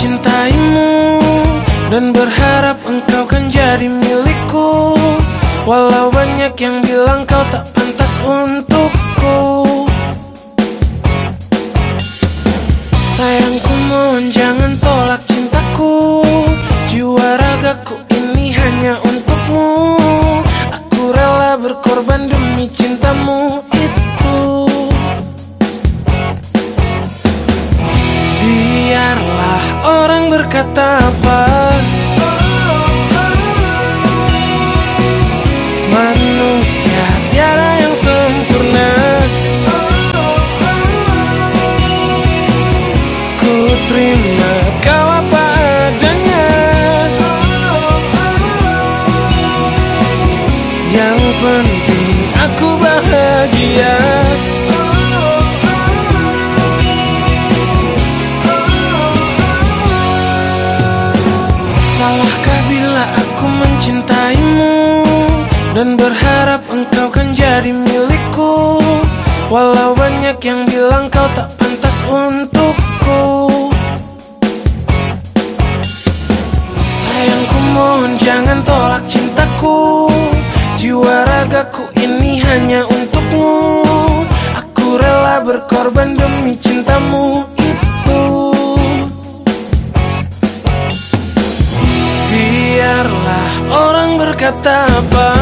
mencintaimu Dan berharap engkau kan jadi milikku? Walau banyak yang bilang kau tak pantas untukku. Sayangku mohon jangan tolak cintaku. Jiwa ragaku ini hanya untukmu. Aku rela berkorban demi cintamu berkata apa? Manusia tiada yang sempurna. Ku terima kau apa adanya. Yang penting Dan berharap engkau kan jadi milikku. Walau banyak yang bilang kau tak pantas untukku. Sayangku mohon jangan tolak cintaku. Jiwa ragaku ini hanya untukmu. Aku rela berkorban demi Orang berkata apa